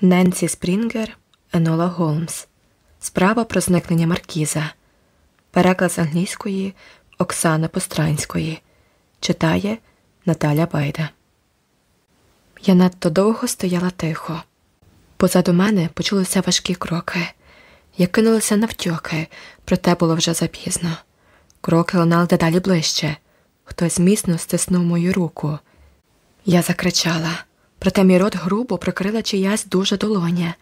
Ненсі Спрінгер, Енола Голмс. Справа про зникнення Маркіза. Переклад англійської Оксани Постранської. Читає Наталя Байда. Я надто довго стояла тихо. Позаду мене почулися важкі кроки. Я кинулася навтьоки, проте було вже запізно. Кроки лунали дедалі ближче. Хтось міцно стиснув мою руку. Я закричала, проте мій рот грубо прикрила чиясь дуже долоня.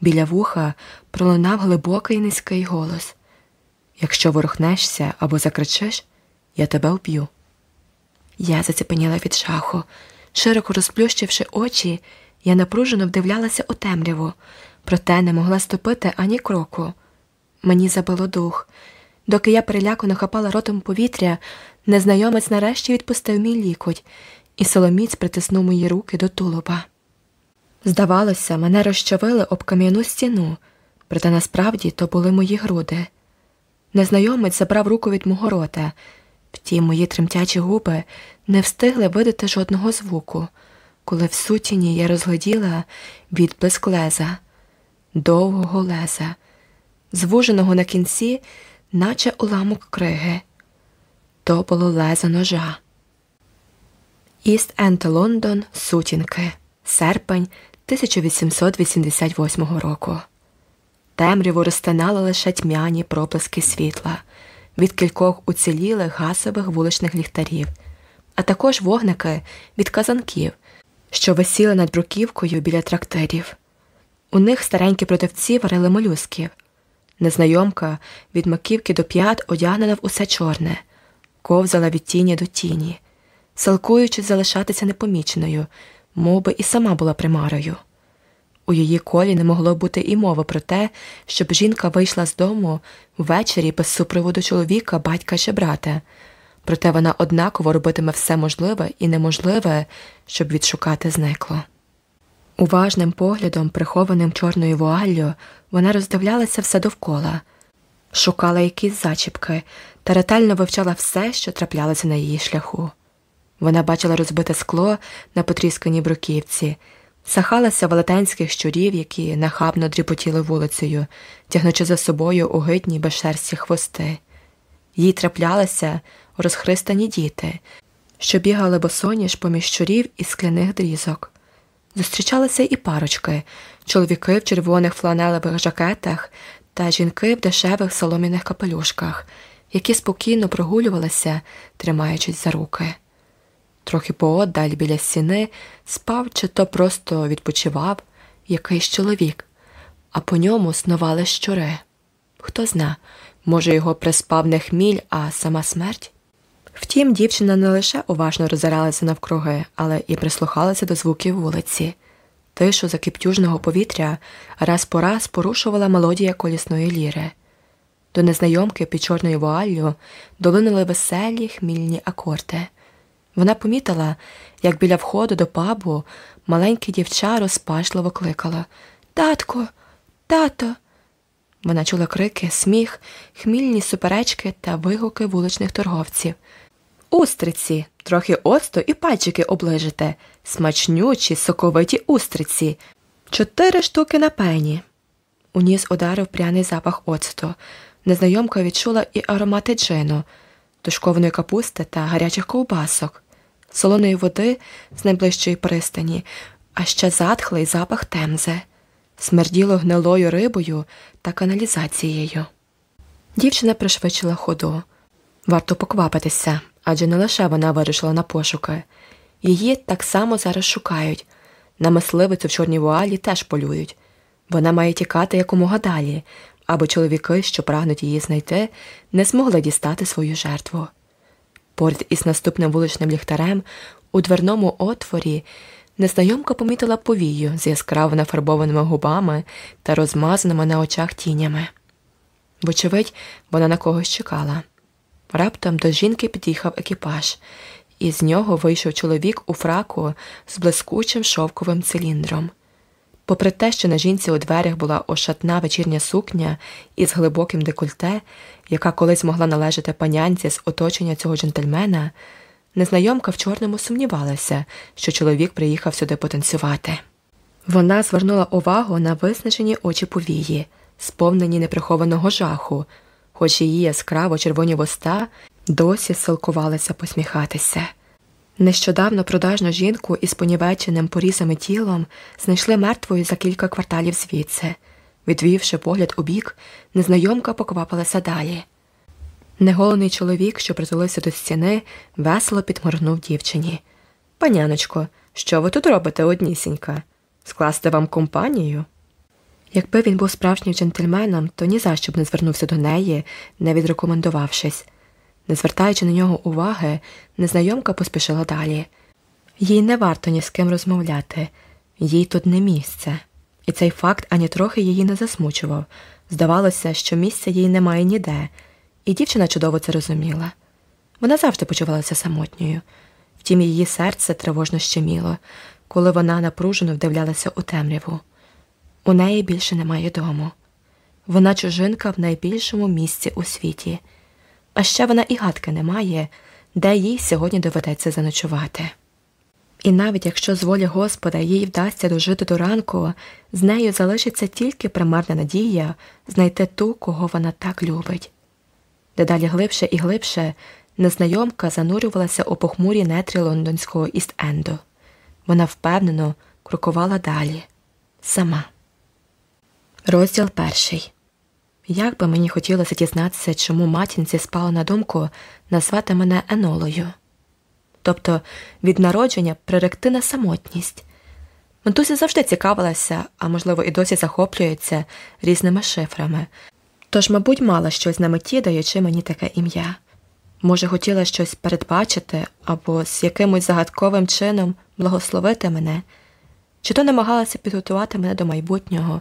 Біля вуха пролунав глибокий низький голос Якщо ворухнешся або закричиш, я тебе вб'ю. Я зацепеніла від жаху. Широко розплющивши очі, я напружено вдивлялася у темряву, проте не могла ступити ані кроку. Мені забило дух. Доки я перелякано хапала ротом повітря, незнайомець нарешті відпустив мій лікоть, і соломіць притиснув мої руки до тулуба. Здавалося, мене розчавили об кам'яну стіну, проте насправді то були мої груди. Незнайомець забрав руку від мого рота, втім, мої тремтячі губи не встигли видати жодного звуку, коли в сутіні я розгляділа відблиск леза, довгого леза, звуженого на кінці, наче уламок криги. То було лезо ножа. Іст Енд Лондон, Сутінки, серпень 1888 року. Темряву розтинали лише тьмяні проблиски світла від кількох уцілілих гасових вуличних ліхтарів, а також вогники від казанків, що висіли над бруківкою біля трактирів. У них старенькі продавці варили молюсків. Незнайомка від маківки до п'ят одягнена в усе чорне, ковзала від тіні до тіні, салкуючи залишатися непоміченою, мов би і сама була примарою. У її колі не могло бути і мови про те, щоб жінка вийшла з дому ввечері без супроводу чоловіка, батька чи брата, проте вона однаково робитиме все можливе і неможливе, щоб відшукати зникло. Уважним поглядом, прихованим чорною вуаллю, вона роздивлялася все довкола, шукала якісь зачіпки та ретельно вивчала все, що траплялося на її шляху. Вона бачила розбите скло на потрісканій бруківці, сахалася велетенських щурів, які нахабно дріпотіли вулицею, тягнучи за собою огидні безшерсті хвости. Їй траплялися розхристані діти, що бігали босоніж поміж щурів і скляних дрізок. Зустрічалися і парочки, чоловіки в червоних фланелевих жакетах та жінки в дешевих солом'яних капелюшках, які спокійно прогулювалися, тримаючись за руки. Трохи поодаль біля стіни спав чи то просто відпочивав якийсь чоловік, а по ньому снували щури. Хто зна, може, його приспав не хміль, а сама смерть? Втім, дівчина не лише уважно роззиралася навкруги, але і прислухалася до звуків вулиці. Тишу закиптюжного повітря раз по раз порушувала мелодія колісної ліри. До незнайомки під чорною вуаллю долинули веселі хмільні акорди. Вона помітила, як біля входу до пабу маленьке дівча розпашливо кликала Татко, тато. Вона чула крики, сміх, хмільні суперечки та вигуки вуличних торговців. Устриці, трохи оцту і пальчики оближите, смачнючі, соковиті устриці, чотири штуки на пені. У ніс ударив пряний запах оцту. Незнайомка відчула і аромати джину, тушкованої капусти та гарячих ковбасок, солоної води з найближчої пристані, а ще затхлий запах темзи, смерділо гнилою рибою та каналізацією. Дівчина пришвидшила ходу. Варто поквапитися, адже не лише вона вирішила на пошуки. Її так само зараз шукають. На мисливицю в чорній вуалі теж полюють. Вона має тікати якомога далі, аби чоловіки, що прагнуть її знайти, не змогли дістати свою жертву. Поряд із наступним вуличним ліхтарем у дверному отворі незнайомка помітила повію з яскраво нафарбованими губами та розмазаними на очах тінями. Вочевидь, вона на когось чекала. Раптом до жінки під'їхав екіпаж, і з нього вийшов чоловік у фраку з блискучим шовковим циліндром. Попри те, що на жінці у дверях була ошатна вечірня сукня із глибоким декольте, яка колись могла належати панянці з оточення цього джентльмена, незнайомка в чорному сумнівалася, що чоловік приїхав сюди потанцювати. Вона звернула увагу на виснажені очі повії, сповнені неприхованого жаху, хоч її яскраво червоні вуста досі силкувалися посміхатися. Нещодавно продажну жінку із понівеченим порізами тілом знайшли мертвою за кілька кварталів звідси. Відвівши погляд у бік, незнайомка поквапилася далі. Неголений чоловік, що притулився до стіни, весело підморгнув дівчині. Паняночко, що ви тут робите однісінька? Скласти вам компанію? Якби він був справжнім джентльменом, то ні за що б не звернувся до неї, не відрекомендувавшись. Не звертаючи на нього уваги, незнайомка поспішила далі. Їй не варто ні з ким розмовляти, їй тут не місце. І цей факт ані трохи її не засмучував. Здавалося, що місця їй немає ніде, і дівчина чудово це розуміла. Вона завжди почувалася самотньою. Втім, її серце тривожно щеміло, коли вона напружено вдивлялася у темряву. У неї більше немає дому. Вона чужинка в найбільшому місці у світі, а ще вона і гадки не має, де їй сьогодні доведеться заночувати. І навіть якщо з волі Господа їй вдасться дожити до ранку, з нею залишиться тільки примарна надія знайти ту, кого вона так любить. Дедалі глибше і глибше незнайомка занурювалася у похмурі нетрі лондонського Іст-Енду. Вона впевнено крокувала далі, сама. Розділ перший. Як би мені хотілося дізнатися, чому матінці спало на думку назвати мене Енолою, тобто від народження приректи на самотність. Матуся завжди цікавилася, а можливо, і досі захоплюється різними шифрами, тож, мабуть, мала щось на меті, даючи мені таке ім'я. Може, хотіла щось передбачити або з якимось загадковим чином благословити мене, чи то намагалася підготувати мене до майбутнього,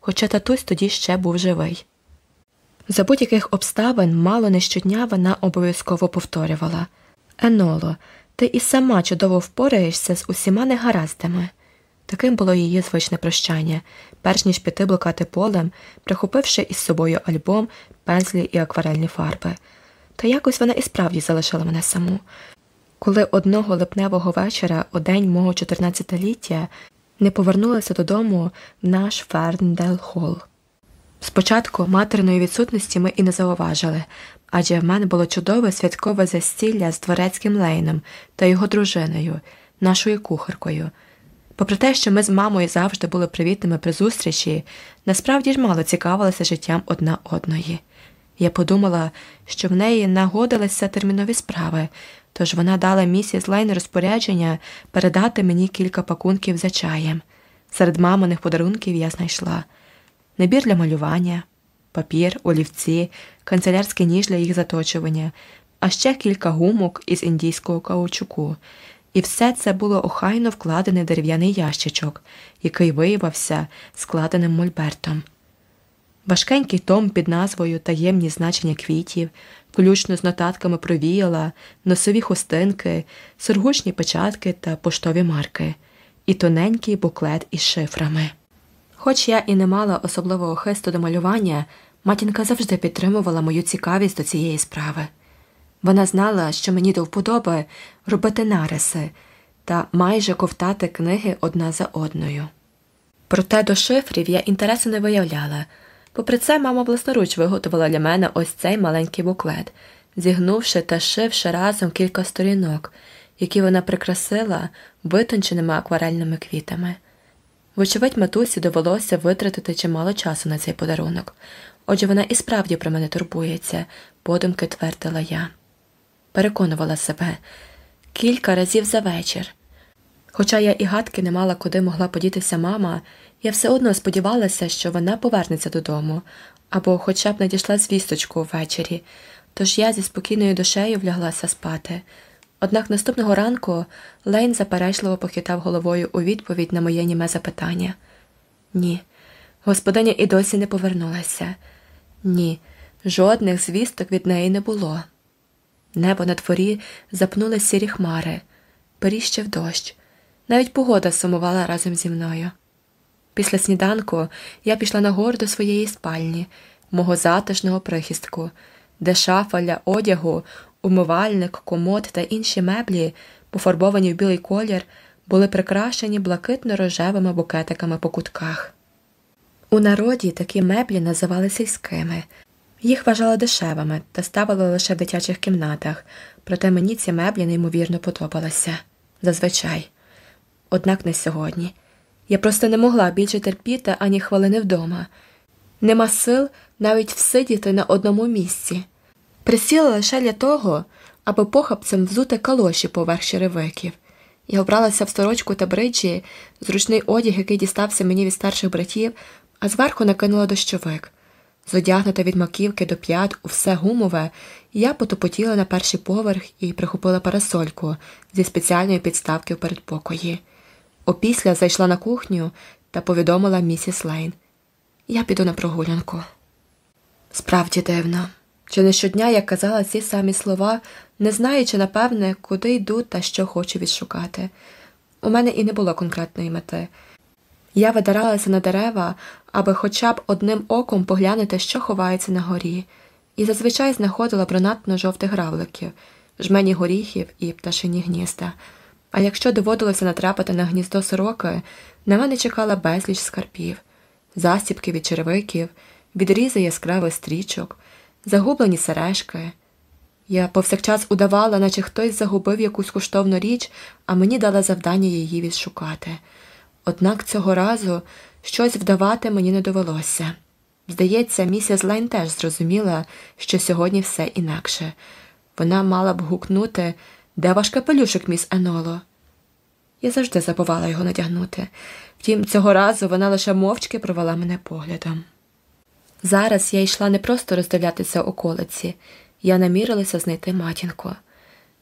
хоча татусь тоді ще був живий. За будь-яких обставин мало не щодня вона обов'язково повторювала Еноло, ти і сама чудово впораєшся з усіма негараздами. Таким було її звичне прощання, перш ніж піти блукати полем, прихопивши із собою альбом, пензлі і акварельні фарби. Та якось вона і справді залишила мене саму. Коли одного липневого вечора, у день мого 14-ліття, не повернулася додому в наш Ферндел Холл. Спочатку материної відсутності ми і не зауважили, адже в мене було чудове святкове застілля з дворецьким лейном та його дружиною, нашою кухаркою. Попри те, що ми з мамою завжди були привітними при зустрічі, насправді ж мало цікавилися життям одна одної. Я подумала, що в неї нагодилися термінові справи, тож вона дала місіс Лейн розпорядження передати мені кілька пакунків за чаєм. Серед маминих подарунків я знайшла набір для малювання, папір, олівці, канцелярський ніж для їх заточування, а ще кілька гумок із індійського каучуку. І все це було охайно вкладене дерев'яний ящичок, який виявився складеним мольбертом. Важкенький том під назвою Таємні значення квітів, включно з нотатками про віяла, носові хустинки, сургучні печатки та поштові марки, і тоненький буклет із шифрами. Хоч я і не мала особливого хисту до малювання, матінка завжди підтримувала мою цікавість до цієї справи. Вона знала, що мені до вподоби робити нариси та майже ковтати книги одна за одною. Проте до шифрів я інтересу не виявляла. Попри це, мама власноруч виготовила для мене ось цей маленький буклет, зігнувши та шивши разом кілька сторінок, які вона прикрасила витонченими акварельними квітами. Вочевидь, матусі довелося витратити чимало часу на цей подарунок, отже вона і справді про мене турбується, подумки твердила я. Переконувала себе кілька разів за вечір. Хоча я і гадки не мала, куди могла подітися мама, я все одно сподівалася, що вона повернеться додому або хоча б надійшла звісточку ввечері, тож я зі спокійною душею вляглася спати. Однак наступного ранку Лейн заперечливо похитав головою у відповідь на моє німе запитання. Ні, господиня і досі не повернулася. Ні, жодних звісток від неї не було. Небо на дворі запнули сірі хмари, періщив дощ. Навіть погода сумувала разом зі мною. Після сніданку я пішла нагору до своєї спальні, мого затишного прихистку, де шафа для одягу, умивальник, комод та інші меблі, пофарбовані в білий колір, були прикрашені блакитно-рожевими букетиками по кутках. У народі такі меблі називали сільськими, їх вважали дешевими та ставили лише в дитячих кімнатах, проте мені ці меблі неймовірно подобалися зазвичай. Однак не сьогодні. Я просто не могла більше терпіти ані хвилини вдома. Нема сил навіть всидіти на одному місці. Присіла лише для того, аби похапцем взути калоші поверх черевиків. Я обралася в сорочку та бриджі, зручний одяг, який дістався мені від старших братів, а зверху накинула дощовик. Зодягнута від маківки до п'ят у все гумове, я потопотіла на перший поверх і прихопила парасольку зі спеціальної підставки в передпокої. Опісля зайшла на кухню та повідомила місіс Лейн. Я піду на прогулянку. Справді дивно. Чи не щодня я казала ці самі слова, не знаючи, напевне, куди йду та що хочу відшукати. У мене і не було конкретної мети. Я видиралася на дерева, аби хоча б одним оком поглянути, що ховається на горі, і зазвичай знаходила брунатно жовтих гравликів, жмені горіхів і пташині гнізда. А якщо доводилося натрапити на гніздо сороки, на мене чекала безліч скарбів, засібки від черевиків, відрізи яскравих стрічок, загублені сережки. Я повсякчас удавала, наче хтось загубив якусь коштовну річ, а мені дала завдання її відшукати. Однак цього разу щось вдавати мені не довелося. Здається, місіс Лайн теж зрозуміла, що сьогодні все інакше. Вона мала б гукнути, де ваш капелюшок, міс Еноло? Я завжди забувала його надягнути. Втім, цього разу вона лише мовчки провела мене поглядом. Зараз я йшла не просто роздивлятися околиці, я намірилася знайти матінку.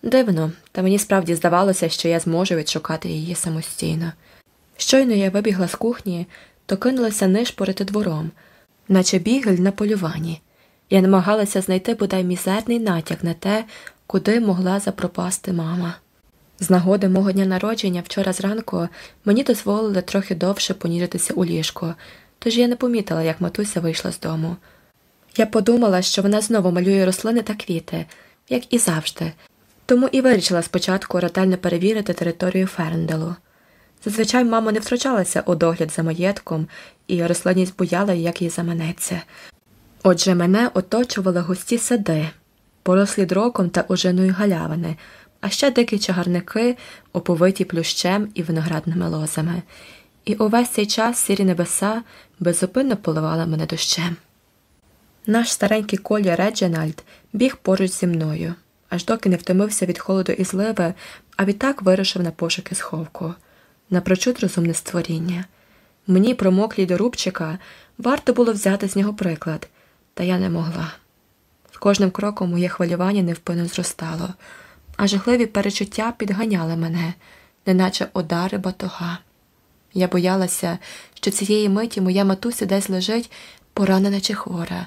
Дивно, та мені справді здавалося, що я зможу відшукати її самостійно. Щойно я вибігла з кухні, то кинулася нишпорити двором, наче бігель на полюванні. Я намагалася знайти бодай мізерний натяк на те, куди могла запропасти мама. З нагоди мого дня народження вчора зранку мені дозволили трохи довше поніжитися у ліжку, тож я не помітила, як матуся вийшла з дому. Я подумала, що вона знову малює рослини та квіти, як і завжди, тому і вирішила спочатку ретельно перевірити територію Фернделу. Зазвичай мама не втручалася у догляд за маєтком, і рослинність бояла, як їй заманеться. Отже, мене оточували густі сади, порослі дроком та ожиною галявини, а ще дикі чагарники, оповиті плющем і виноградними лозами, і увесь цей час сірі небеса беззупинно поливали мене дощем. Наш старенький колі Реджинальд біг поруч зі мною, аж доки не втомився від холоду і зливи, а відтак вирушив на пошуки сховку напрочуд розумне створіння. Мені, промоклій до рубчика, варто було взяти з нього приклад, та я не могла. З кожним кроком моє хвилювання невпинно зростало, а жахливі перечуття підганяли мене, неначе удари батога. Я боялася, що цієї миті моя матуся десь лежить поранена чи хвора,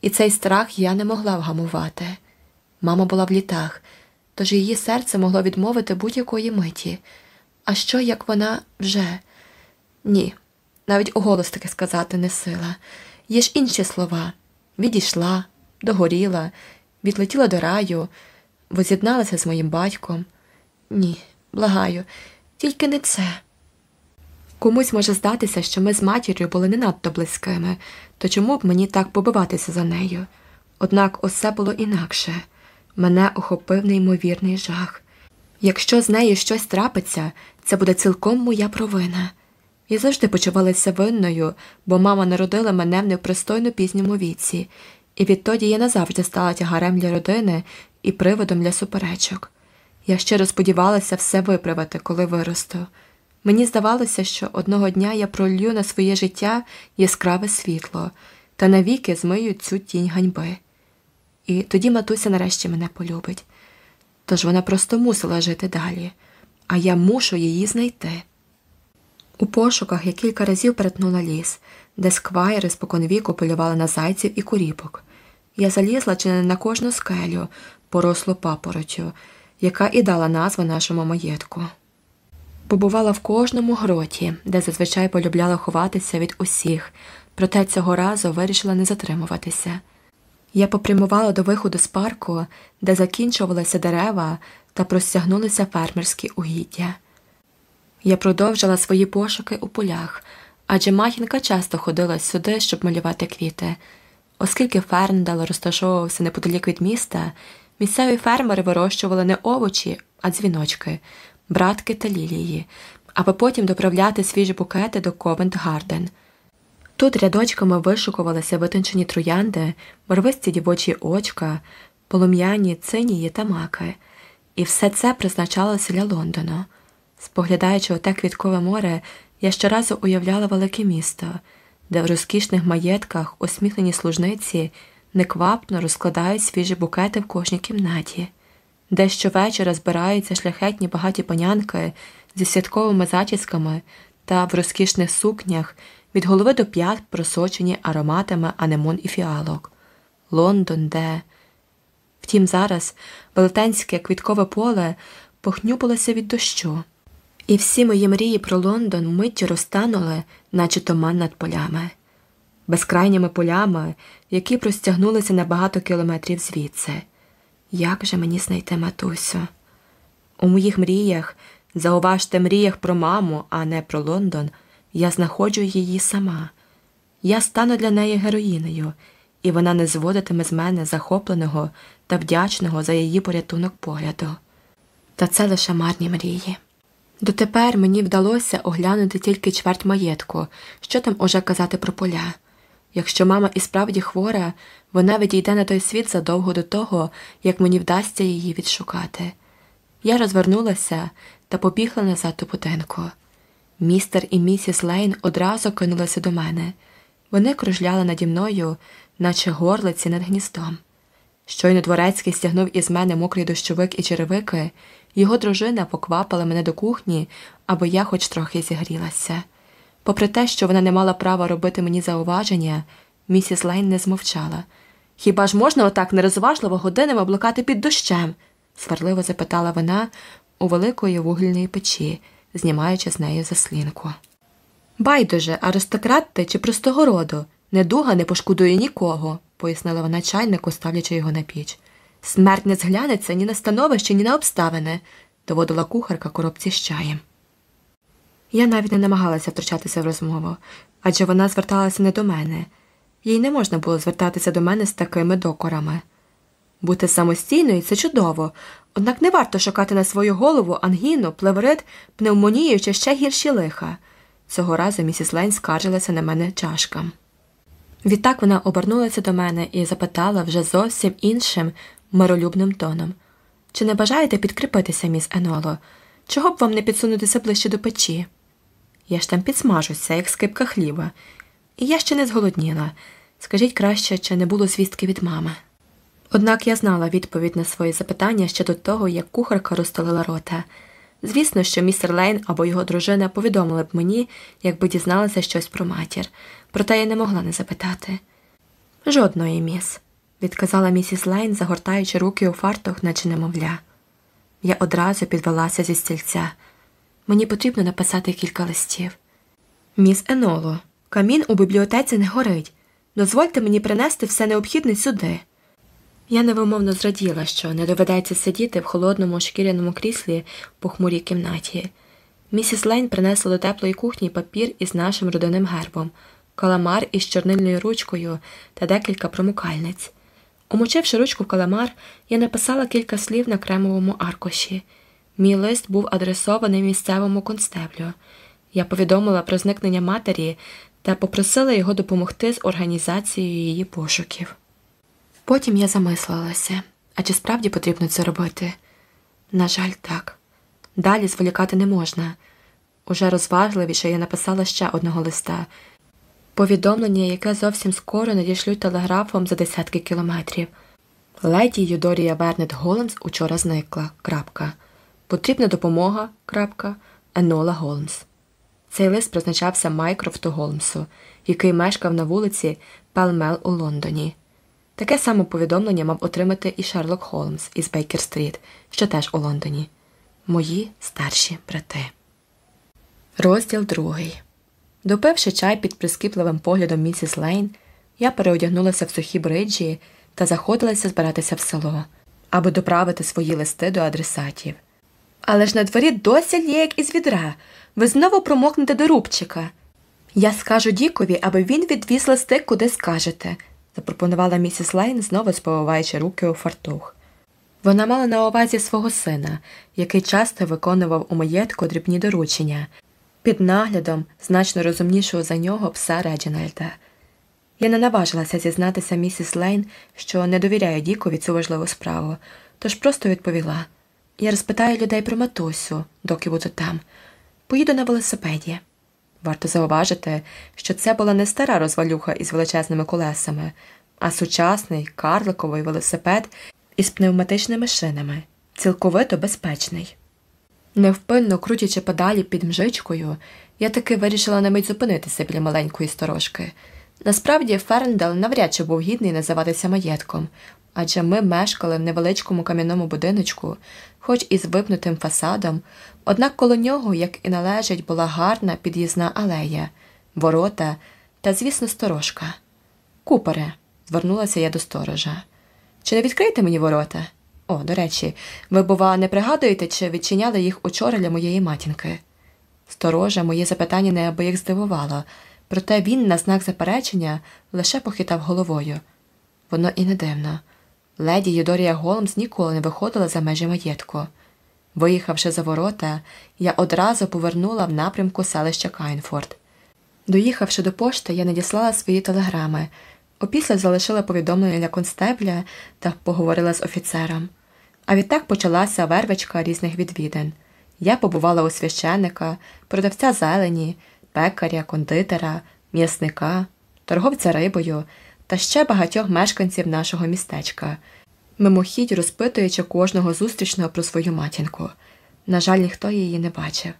і цей страх я не могла вгамувати. Мама була в літах, тож її серце могло відмовити будь-якої миті. А що, як вона вже? Ні, навіть у голос таки сказати не сила. Є ж інші слова відійшла, догоріла, відлетіла до раю, воз'єдналася з моїм батьком. Ні, благаю, тільки не це. Комусь може здатися, що ми з матір'ю були не надто близькими, то чому б мені так побиватися за нею? Однак усе було інакше мене охопив неймовірний жах. Якщо з нею щось трапиться, це буде цілком моя провина. Я завжди почувалася винною, бо мама народила мене в непристойно пізньому віці, і відтоді я назавжди стала тягарем для родини і приводом для суперечок. Я щиро сподівалася все виправити, коли виросту. Мені здавалося, що одного дня я пролью на своє життя яскраве світло та навіки змию цю тінь ганьби. І тоді матуся нарешті мене полюбить. Тож вона просто мусила жити далі, а я мушу її знайти. У пошуках я кілька разів перетнула ліс, де сквайри споконвіку полювали на зайців і куріпок. Я залізла чи не на кожну скелю, порослу папоротю, яка і дала назву нашому маєтку. Побувала в кожному гроті, де зазвичай полюбляла ховатися від усіх, проте цього разу вирішила не затримуватися. Я попрямувала до виходу з парку, де закінчувалися дерева та простягнулися фермерські угіддя. Я продовжила свої пошуки у полях, адже матінка часто ходила сюди, щоб малювати квіти. Оскільки Ферндал розташовувався неподалік від міста, місцеві фермери вирощували не овочі, а дзвіночки, братки та лілії, аби потім доправляти свіжі букети до Ковент Гарден. Тут рядочками вишукувалися витончені троянди, барвисті дівочі очка, полум'яні цинії та маки, і все це призначалося для Лондона. Споглядаючи оте квіткове море, я щоразу уявляла велике місто, де в розкішних маєтках усміхнені служниці неквапно розкладають свіжі букети в кожній кімнаті, де щовечора збираються шляхетні багаті панянки зі святковими зачісками та в розкішних сукнях від голови до п'ят просочені ароматами анемон і фіалок. Лондон, де. Втім, зараз велетенське квіткове поле похнюпилося від дощу, і всі мої мрії про Лондон миттю розтанули, наче туман над полями, безкрайніми полями, які простягнулися на багато кілометрів звідси. Як же мені знайти матусю? У моїх мріях, зауважте мріях про маму, а не про Лондон, я знаходжу її сама. Я стану для неї героїнею, і вона не зводитиме з мене захопленого та вдячного за її порятунок погляду. Та це лише марні мрії. Дотепер мені вдалося оглянути тільки чверть маєтку, що там уже казати про поля. Якщо мама і справді хвора, вона відійде на той світ задовго до того, як мені вдасться її відшукати. Я розвернулася та побігла назад до будинку. Містер і місіс Лейн одразу кинулися до мене. Вони кружляли наді мною, наче горлиці над гніздом. Щойно дворецький стягнув із мене мокрий дощовик і черевики, його дружина поквапила мене до кухні, аби я хоч трохи зігрілася. Попри те, що вона не мала права робити мені зауваження, місіс Лейн не змовчала. Хіба ж можна отак нерозважливо годинами блукати під дощем? сварливо запитала вона у великої вугільної печі, знімаючи з неї заслінку. Байдуже, аристократ ти чи простого роду, недуга не пошкодує нікого, пояснила вона чайнику, ставлячи його на піч. Смерть не зглянеться ні на становище, ні на обставини, доводила кухарка коробці з чаєм. Я навіть не намагалася втручатися в розмову, адже вона зверталася не до мене, їй не можна було звертатися до мене з такими докорами. Бути самостійною це чудово, однак не варто шукати на свою голову ангіну, плеврит, пневмонію чи ще гірші лиха. Цього разу місіс Лейн скаржилася на мене чашкам. Відтак вона обернулася до мене і запитала вже зовсім іншим миролюбним тоном чи не бажаєте підкріпитися, міс Еноло? Чого б вам не підсунутися ближче до печі? Я ж там підсмажуся, як скипка хліба, і я ще не зголодніла. Скажіть краще, чи не було звістки від мами. Однак я знала відповідь на свої запитання ще до того, як кухарка розтолила рота. Звісно, що містер Лейн або його дружина повідомили б мені, якби дізналися щось про матір, проте я не могла не запитати. Жодної, міс, відказала місіс Лейн, загортаючи руки у фартух, наче немовля. Я одразу підвелася зі стільця. Мені потрібно написати кілька листів. Міс Еноло, камін у бібліотеці не горить. Дозвольте мені принести все необхідне сюди. Я невимовно зраділа, що не доведеться сидіти в холодному шкіряному кріслі в похмурій кімнаті. Місіс Лейн принесла до теплої кухні папір із нашим родинним гербом, каламар із чорнильною ручкою та декілька промукальниць. Умочивши ручку в каламар, я написала кілька слів на кремовому аркуші. Мій лист був адресований місцевому констеблю. Я повідомила про зникнення матері та попросила його допомогти з організацією її пошуків. Потім я замислилася, а чи справді потрібно це робити? На жаль, так. Далі зволікати не можна. Уже розважливіше я написала ще одного листа повідомлення, яке зовсім скоро надішлють телеграфом за десятки кілометрів. Леді Юдорія Вернет Голмс учора зникла. Крапка. Потрібна допомога. крапка, Енола Голмс. Цей лист призначався Майкрофту Голмсу, який мешкав на вулиці Пелмел у Лондоні. Таке саме повідомлення мав отримати і Шерлок Холмс із Бейкер Стріт, що теж у Лондоні. Мої старші брати. Розділ другий. Допивши чай під прискіпливим поглядом місіс Лейн, я переодягнулася в сухі бриджі та заходилася збиратися в село, аби доправити свої листи до адресатів. Але ж на дворі досі лє, як із відра. Ви знову промокнете до рубчика. Я скажу Дікові, аби він відвіз листи, куди скажете, запропонувала місіс Лейн, знову сповиваючи руки у фартух. Вона мала на увазі свого сина, який часто виконував у маєтку дрібні доручення, під наглядом значно розумнішого за нього пса Реджінальда. Я не наважилася зізнатися місіс Лейн, що не довіряю Дікові цю важливу справу, тож просто відповіла я розпитаю людей про матусю, доки буду там. Поїду на велосипеді. Варто зауважити, що це була не стара розвалюха із величезними колесами, а сучасний карликовий велосипед із пневматичними шинами, цілковито безпечний. Невпинно крутячи педалі під мжичкою, я таки вирішила на мить зупинитися біля маленької сторожки. Насправді, Ферндел навряд чи був гідний називатися маєтком, адже ми мешкали в невеличкому кам'яному будиночку, хоч і з випнутим фасадом, однак коло нього, як і належить, була гарна під'їзна алея, ворота та, звісно, сторожка. Купоре, звернулася я до сторожа. Чи не відкрийте мені ворота? О, до речі, ви, бува, не пригадуєте, чи відчиняли їх учора для моєї матінки? Сторожа моє запитання неабияк здивувало, проте він, на знак заперечення, лише похитав головою. Воно і не дивно. Леді Юдорія Голмс ніколи не виходила за межі маєтку. Виїхавши за ворота, я одразу повернула в напрямку селища Кайнфорд. Доїхавши до пошти, я надіслала свої телеграми, опісля залишила повідомлення для констебля та поговорила з офіцером. А відтак почалася вервичка різних відвідин. Я побувала у священника, продавця зелені, пекаря, кондитера, м'ясника, торговця рибою та ще багатьох мешканців нашого містечка, мимохідь розпитуючи кожного зустрічного про свою матінку. На жаль, ніхто її не бачив.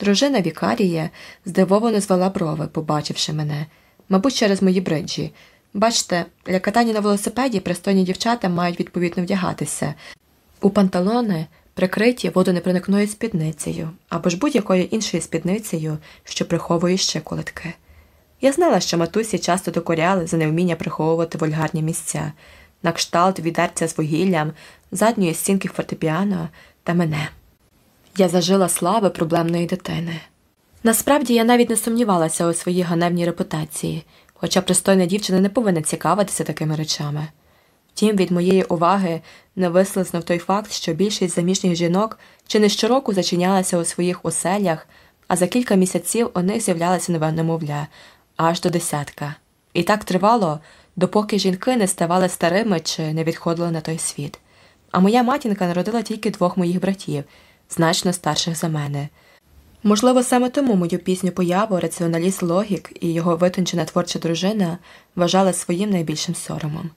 Дружина Вікарія здивовано звела брови, побачивши мене, мабуть, через мої бриджі. Бачте, для катання на велосипеді пристойні дівчата мають відповідно вдягатися у панталони, прикриті водонепроникною спідницею або ж будь-якою іншою спідницею, що приховує щиколотки. Я знала, що матусі часто докоряли за невміння приховувати вульгарні місця, на кшталт відерця з вугіллям, задньої стінки фортепіано та мене. Я зажила слави проблемної дитини. Насправді я навіть не сумнівалася у своїй ганебній репутації, хоча пристойна дівчина не повинна цікавитися такими речами. Втім, від моєї уваги не вислизнув той факт, що більшість заміжніх жінок чи не щороку зачинялася у своїх оселях, а за кілька місяців у них з'являлася нове немовля аж до десятка. І так тривало, допоки жінки не ставали старими чи не відходили на той світ. А моя матінка народила тільки двох моїх братів, значно старших за мене. Можливо, саме тому мою пізню появу раціоналіст логік і його витончена творча дружина вважали своїм найбільшим соромом.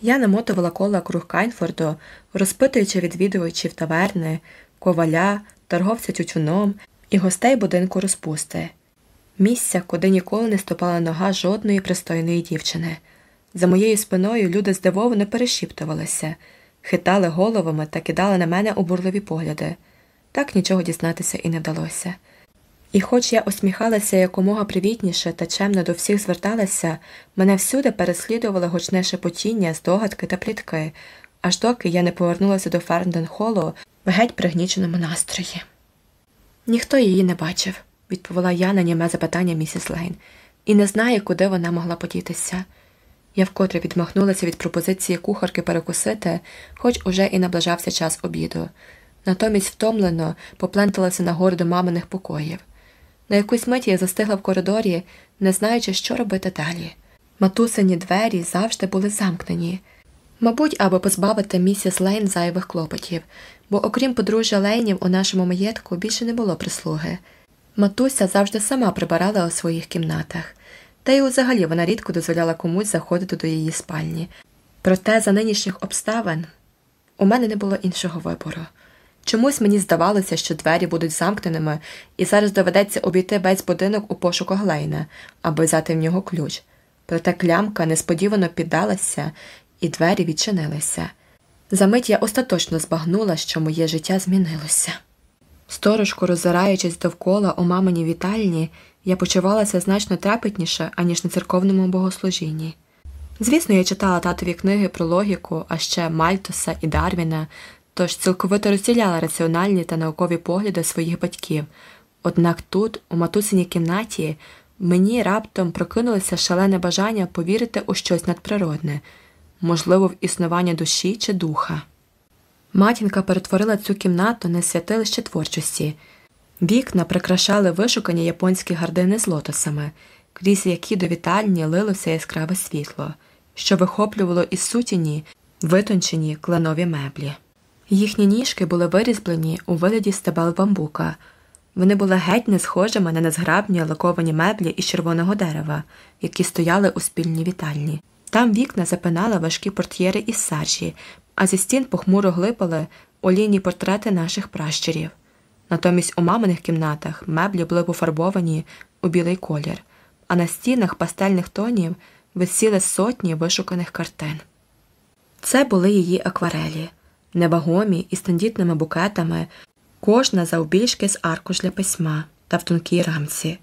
Я намотувала кола круг Кайнфорду, розпитуючи відвідувачів таверни, коваля, торговця тютюном і гостей будинку розпусти, місця, куди ніколи не ступала нога жодної пристойної дівчини. За моєю спиною люди здивовано перешіптувалися, хитали головами та кидали на мене обурливі погляди. Так нічого дізнатися і не вдалося. І хоч я усміхалася якомога привітніше та чемно до всіх зверталася, мене всюди переслідували гучне шепотіння, здогадки та плітки, аж доки я не повернулася до Фернден-холу в геть пригніченому настрої. Ніхто її не бачив, відповіла я на німе запитання місіс Лейн, і не знає, куди вона могла подітися. Я вкотре відмахнулася від пропозиції кухарки перекусити, хоч уже і наближався час обіду. Натомість втомлено попленталася нагору до маминих покоїв. На якусь мить я застигла в коридорі, не знаючи, що робити далі. Матусині двері завжди були замкнені. Мабуть, аби позбавити місіс Лейн зайвих клопотів, бо, окрім подружжя Лейнів, у нашому маєтку більше не було прислуги. Матуся завжди сама прибирала у своїх кімнатах, та й взагалі вона рідко дозволяла комусь заходити до її спальні. Проте за нинішніх обставин у мене не було іншого вибору. Чомусь мені здавалося, що двері будуть замкненими, і зараз доведеться обійти весь будинок у пошуках Лейна, аби взяти в нього ключ. Проте клямка несподівано піддалася, і двері відчинилися. Замить я остаточно збагнула, що моє життя змінилося. Сторожко, роззираючись довкола у маминій вітальні, я почувалася значно трепетніше, аніж на церковному богослужінні. Звісно, я читала татові книги про логіку, а ще Мальтуса і Дарвіна тож цілковито розділяла раціональні та наукові погляди своїх батьків. Однак тут, у матусиній кімнаті, мені раптом прокинулося шалене бажання повірити у щось надприродне, можливо, в існування душі чи духа. Матінка перетворила цю кімнату на святилище творчості. Вікна прикрашали вишукані японські гардини з лотосами, крізь які до вітальні лилося яскраве світло, що вихоплювало із сутіні витончені кленові меблі. Їхні ніжки були вирізблені у вигляді стебел бамбука. Вони були геть не схожими на незграбні лаковані меблі із червоного дерева, які стояли у спільній вітальні. Там вікна запинали важкі портьєри із саржі, а зі стін похмуро глипали олійні портрети наших пращурів. Натомість у маминих кімнатах меблі були пофарбовані у білий колір, а на стінах пастельних тонів висіли сотні вишуканих картин. Це були її акварелі, невагомі із тендітними букетами, кожна завбільшки з аркуш для письма та в тонкій рамці.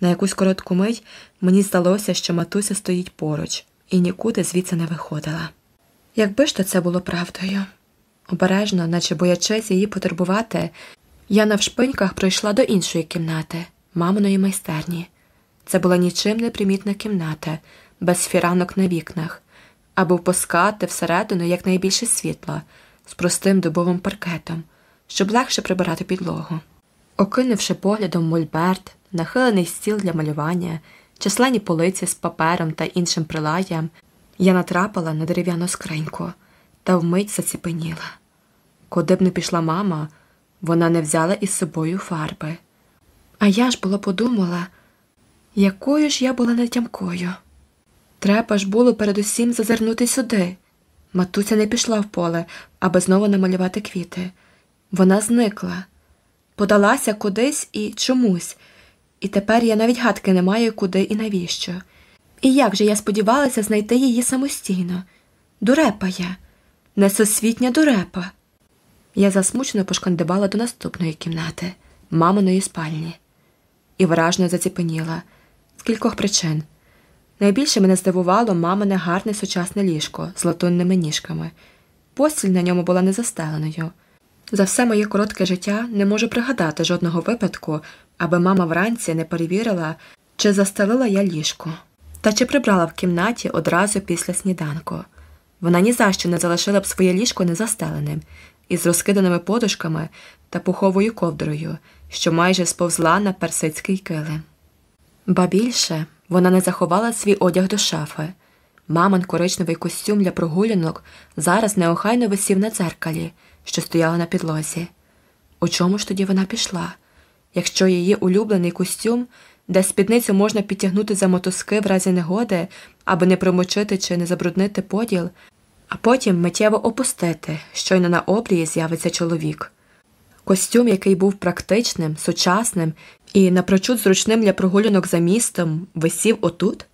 На якусь коротку мить мені здалося, що матуся стоїть поруч і нікуди звідси не виходила. Якби ж то це було правдою. Обережно, наче боячись її потурбувати, я навшпиньках пройшла до іншої кімнати, маминої майстерні. Це була нічим не примітна кімната, без фіранок на вікнах, аби впускати всередину якнайбільше світла з простим дубовим паркетом, щоб легше прибирати підлогу. Окинувши поглядом мольберт, нахилений стіл для малювання, численні полиці з папером та іншим приладдям, я натрапила на дерев'яну скриньку та вмить заціпеніла. Куди б не пішла мама, вона не взяла із собою фарби. А я ж було подумала, якою ж я була нетямкою. Треба ж було передусім зазирнути сюди. Матуся не пішла в поле, аби знову намалювати квіти. Вона зникла, подалася кудись і чомусь, і тепер я навіть гадки не маю куди і навіщо. І як же я сподівалася знайти її самостійно? Дурепа я, несосвітня дурепа. Я засмучено пошкандибала до наступної кімнати, маминої спальні, і вражно заціпеніла з кількох причин. Найбільше мене здивувало мамине гарне сучасне ліжко з латунними ніжками. Постіль на ньому була незастеленою. За все моє коротке життя не можу пригадати жодного випадку, аби мама вранці не перевірила, чи застелила я ліжко, та чи прибрала в кімнаті одразу після сніданку. Вона ні за що не залишила б своє ліжко незастеленим, із розкиданими подушками та пуховою ковдрою, що майже сповзла на персидський килим. Ба більше вона не заховала свій одяг до шафи. Мамин коричневий костюм для прогулянок зараз неохайно висів на дзеркалі, що стояла на підлозі. У чому ж тоді вона пішла? Якщо її улюблений костюм, де спідницю можна підтягнути за мотузки в разі негоди, аби не промочити чи не забруднити поділ, а потім миттєво опустити, щойно на обрії з'явиться чоловік. Костюм, який був практичним, сучасним і напрочуд зручним для прогулянок за містом, висів отут.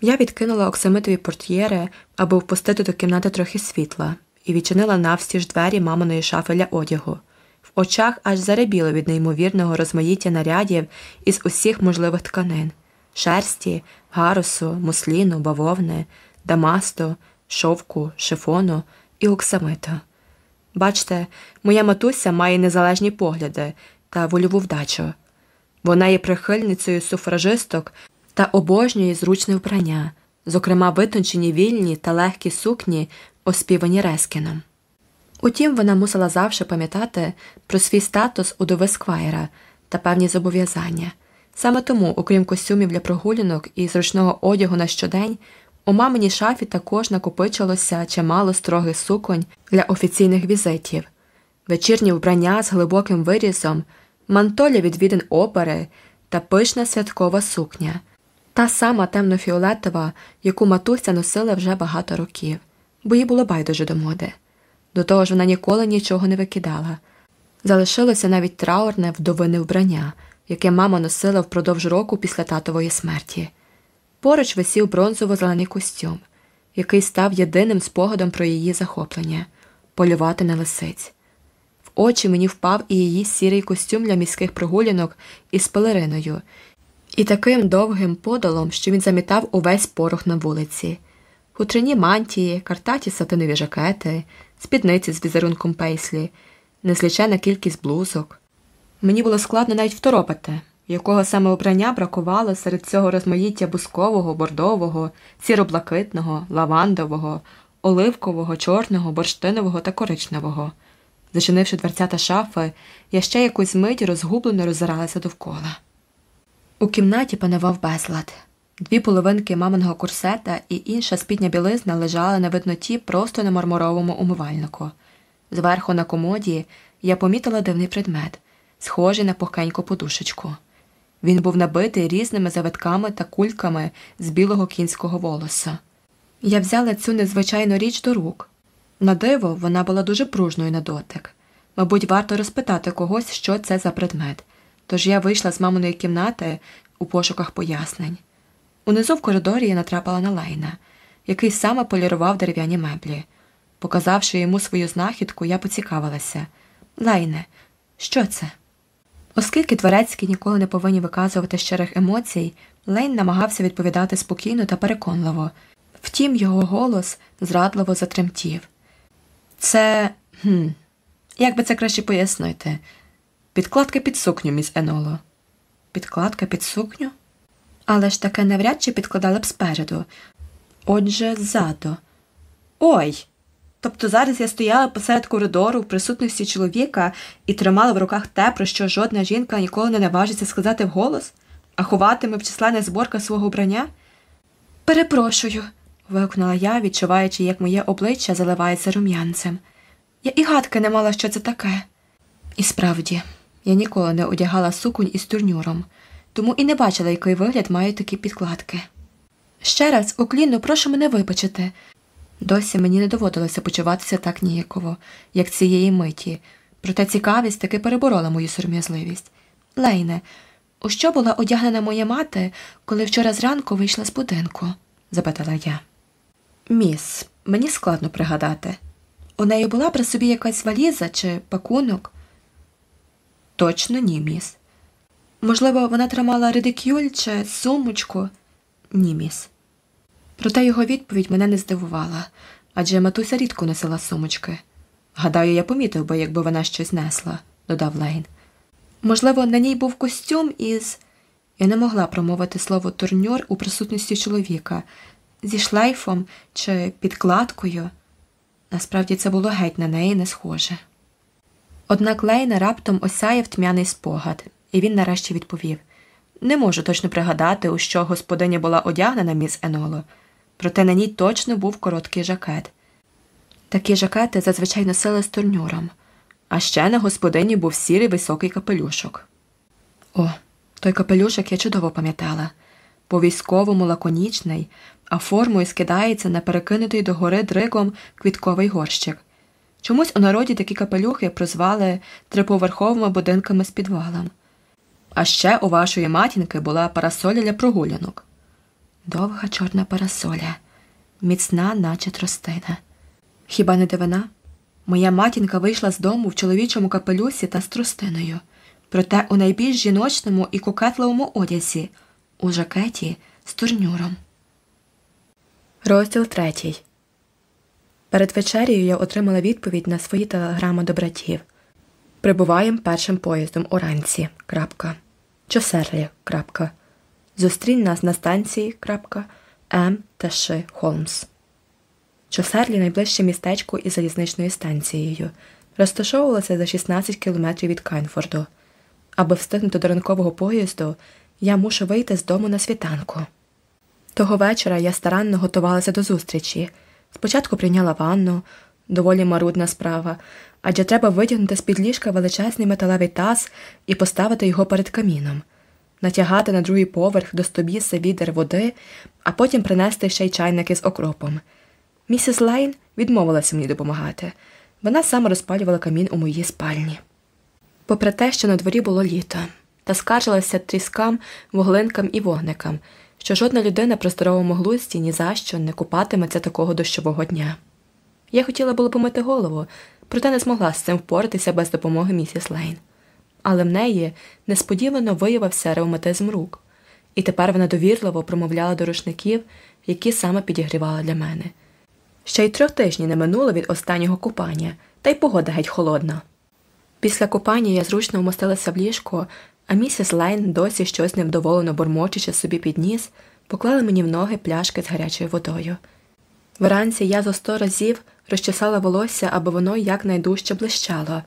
Я відкинула оксамитові портьєри, аби впустити до кімнати трохи світла, і відчинила навстіж двері маминої шафи для одягу. Очах аж заребіло від неймовірного розмаїття нарядів із усіх можливих тканин шерсті, гарусу, мусліну, бавовни, дамасту, шовку, шифону і оксамиту. Бачте, моя матуся має незалежні погляди та вольову вдачу. Вона є прихильницею суфражисток та обожнює зручне вбрання, зокрема витончені вільні та легкі сукні, оспівані Рескіном. Утім, вона мусила завжди пам'ятати про свій статус удови сквайра та певні зобов'язання. Саме тому, окрім костюмів для прогулянок і зручного одягу на щодень, у маминій шафі також накопичилося чимало строгих суконь для офіційних візитів, вечірні вбрання з глибоким вирізом, мантоля відвідин опери та пишна святкова сукня, та сама темно-фіолетова, яку матуся носила вже багато років, бо їй було байдуже до моди. До того ж вона ніколи нічого не викидала. Залишилося навіть траурне вдовине вбрання, яке мама носила впродовж року після татової смерті. Поруч висів бронзово-зелений костюм, який став єдиним спогадом про її захоплення полювати на лисиць. В очі мені впав і її сірий костюм для міських прогулянок із пелериною, і таким довгим подолом, що він замітав увесь порох на вулиці. Хутряні мантії, картаті сатинові жакети, спідниці з візерунком пейслі, незлічена кількість блузок. Мені було складно навіть второпати, якого саме обрання бракувало серед цього розмаїття бускового, бордового, сіроблакитного, лавандового, оливкового, чорного, бурштинового та коричневого. Зачинивши дверцята шафи, я ще якусь мить розгублено роззиралася довкола. У кімнаті панував безлад. Дві половинки маминого курсета і інша спідня білизна лежали на видноті просто на мармуровому умивальнику. Зверху на комоді я помітила дивний предмет, схожий на пухеньку подушечку. Він був набитий різними завитками та кульками з білого кінського волоса. Я взяла цю незвичайну річ до рук. На диво, вона була дуже пружною на дотик. Мабуть, варто розпитати когось, що це за предмет. Тож я вийшла з маминої кімнати у пошуках пояснень. Унизу в коридорі натрапила на Лейна, який саме полірував дерев'яні меблі. Показавши йому свою знахідку, я поцікавилася Лейне, що це? Оскільки дворецькі ніколи не повинні виказувати щирих емоцій, Лейн намагався відповідати спокійно та переконливо. Втім, його голос зрадливо затремтів. Це. Хм, як би це краще пояснити? Підкладка під сукню, міс Еноло. Підкладка під сукню? Але ж таке навряд чи підкладали б спереду. Отже, ззаду. Ой. Тобто зараз я стояла посеред коридору в присутності чоловіка і тримала в руках те, про що жодна жінка ніколи не наважиться сказати вголос, а ховатиме в численна зборка свого вбрання? Перепрошую, вигукнула я, відчуваючи, як моє обличчя заливається рум'янцем. Я і гадки не мала, що це таке. І справді, я ніколи не одягала суконь із турнюром, тому і не бачила, який вигляд мають такі підкладки. Ще раз, уклінно, прошу мене вибачити. Досі мені не доводилося почуватися так ніяково, як цієї миті, проте цікавість таки переборола мою сором'язливість. Лейне, у що була одягнена моя мати, коли вчора зранку вийшла з будинку? запитала я. Міс, мені складно пригадати. У неї була при собі якась валіза чи пакунок? Точно ні, міс. Можливо, вона тримала редикюль чи сумочку? Ні, міс. Проте його відповідь мене не здивувала, адже матуся рідко носила сумочки. Гадаю, я помітив би, якби вона щось несла, додав Лейн. Можливо, на ній був костюм із. Я не могла промовити слово турньор у присутності чоловіка зі шлейфом чи підкладкою. Насправді це було геть на неї не схоже. Однак Лейна раптом осяяв тьмяний спогад, і він нарешті відповів не можу точно пригадати, у що господиня була одягнена міс Еноло, проте на ній точно був короткий жакет. Такі жакети зазвичай носили з турнюром, а ще на господині був сірий високий капелюшок. О, той капелюшок я чудово пам'ятала по військовому лаконічний, а формою скидається на перекинутий догори дригом квітковий горщик. Чомусь у народі такі капелюхи прозвали триповерховими будинками з підвалом. А ще у вашої матінки була парасоля для прогулянок. Довга чорна парасоля, міцна, наче тростина. Хіба не дивина? Моя матінка вийшла з дому в чоловічому капелюсі та з тростиною, проте у найбільш жіночному і кокетливому одязі, у жакеті з турнюром. Розділ третій. Перед вечерею я отримала відповідь на свої телеграми до братів. Прибуваємо першим поїздом уранці. Крапка. Чосерлі. Крапка. Зустрінь нас на станції. Крапка. М. та Ш. Холмс. Чосерлі найближче містечко із залізничною станцією. Розташовувалося за 16 кілометрів від Кайнфорду. Аби встигнути до ранкового поїзду, я мушу вийти з дому на світанку. Того вечора я старанно готувалася до зустрічі. Спочатку прийняла ванну, доволі марудна справа, адже треба витягнути з під ліжка величезний металевий таз і поставити його перед каміном, натягати на другий поверх до стобіса відер води, а потім принести ще й чайники з окропом. Місіс Лейн відмовилася мені допомагати. Вона саме розпалювала камін у моїй спальні. Попри те, що на дворі було літо, та скаржилася тріскам, вуглинкам і вогникам, що жодна людина при здоровому глузді ні за що не купатиметься такого дощового дня. Я хотіла було помити голову, проте не змогла з цим впоратися без допомоги місіс Лейн. Але в неї несподівано виявився ревматизм рук, і тепер вона довірливо промовляла до рушників, які саме підігрівала для мене. Ще й трьох тижнів не минуло від останнього купання, та й погода геть холодна. Після купання я зручно вмостилася в ліжко, а місіс Лайн, досі щось невдоволено бормочучи собі під ніс, поклала мені в ноги пляшки з гарячою водою. Вранці я зо сто разів розчесала волосся, аби воно якнайдужче блищало,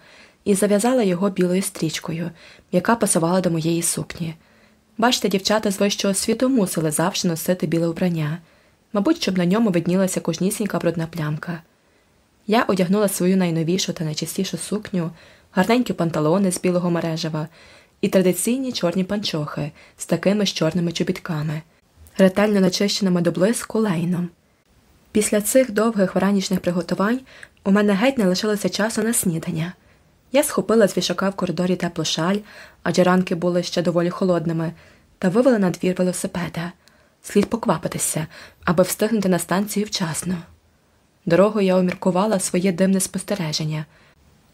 і зав'язала його білою стрічкою, яка пасувала до моєї сукні. Бачите, дівчата з вищого світу мусили завжди носити біле вбрання, мабуть, щоб на ньому виднілася кожнісінька брудна плямка. Я одягнула свою найновішу та найчистішу сукню, гарненькі панталони з білого мережева і традиційні чорні панчохи з такими ж чорними чобітками, ретельно начищеними до блиску лейном. Після цих довгих вранішніх приготувань у мене геть не лишилося часу на снідання. Я схопила з вішака в коридорі теплу шаль, адже ранки були ще доволі холодними, та вивела на двір велосипеда. Слід поквапитися, аби встигнути на станцію вчасно. Дорогою я уміркувала своє дивне спостереження.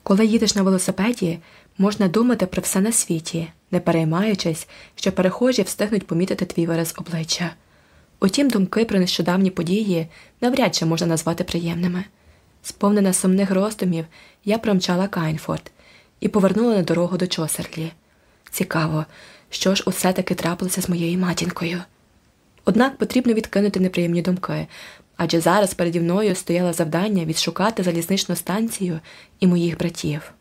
Коли їдеш на велосипеді, можна думати про все на світі, не переймаючись, що перехожі встигнуть помітити твій вираз обличчя. Утім, думки про нещодавні події навряд чи можна назвати приємними. Сповнена сумних роздумів, я промчала Кайнфорд і повернула на дорогу до Чосерлі. Цікаво, що ж усе таки трапилося з моєю матінкою. Однак потрібно відкинути неприємні думки, адже зараз переді мною стояло завдання відшукати залізничну станцію і моїх братів.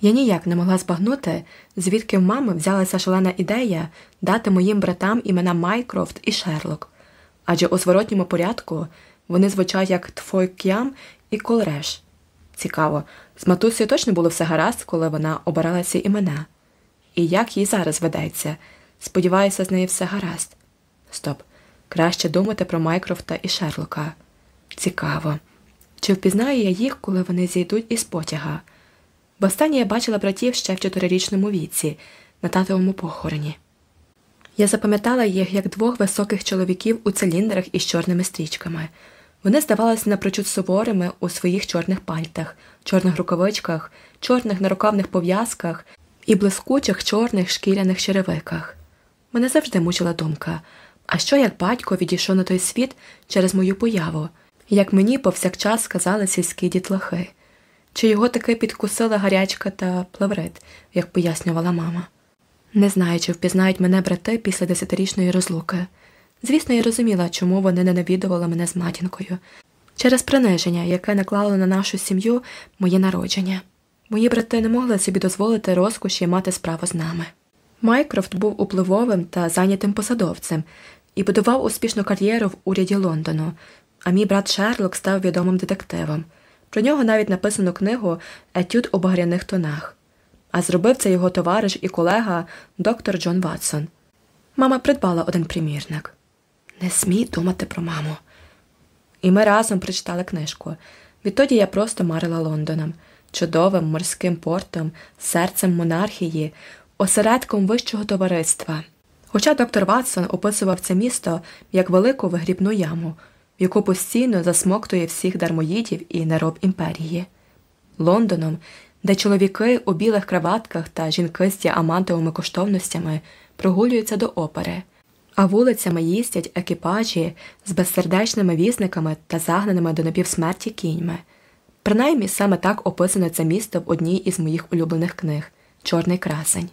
Я ніяк не могла збагнути, звідки в мами взялася шалена ідея дати моїм братам імена Майкрофт і Шерлок, адже у зворотньому порядку вони звучать як Тфойк'ям і Колреш. Цікаво, з матусею точно було все гаразд, коли вона обирала ці імена. І як їй зараз ведеться? Сподіваюся, з нею все гаразд. Стоп. Краще думати про Майкрофта і Шерлока. Цікаво. Чи впізнаю я їх, коли вони зійдуть із потяга? Востаннє я бачила братів ще в чотирирічному віці, на татовому похороні. Я запам'ятала їх як двох високих чоловіків у циліндрах із чорними стрічками. Вони здавалися напрочуд суворими у своїх чорних пальтах, чорних рукавичках, чорних нарукавних пов'язках і блискучих чорних шкіряних черевиках. Мене завжди мучила думка а що як батько відійшов на той світ через мою появу, як мені повсякчас сказали сільські дітлахи, чи його таки підкусила гарячка та плаврит, як пояснювала мама. Не знаю, чи впізнають мене брати після десятирічної розлуки. Звісно, я розуміла, чому вони не навідували мене з матінкою, через приниження, яке наклало на нашу сім'ю моє народження. Мої брати не могли собі дозволити розкоші мати справу з нами. Майкрофт був upливовим та зайнятим посадовцем і будував успішну кар'єру в уряді Лондону, а мій брат Шерлок став відомим детективом. Про нього навіть написано книгу Етюд у багряних тонах. А зробив це його товариш і колега доктор Джон Ватсон. Мама придбала один примірник. Не смій думати про маму. І ми разом прочитали книжку. Відтоді я просто марила Лондоном, чудовим морським портом, серцем монархії, осередком вищого товариства. Хоча доктор Ватсон описував це місто як велику вигрібну яму, в яку постійно засмоктує всіх дармоїдів і нероб імперії, Лондоном, де чоловіки у білих краватках та жінки з діамантовими коштовностями прогулюються до опери, а вулицями їздять екіпажі з безсердечними візниками та загнаними до напівсмерті кіньми. Принаймні саме так описано це місто в одній із моїх улюблених книг Чорний красень.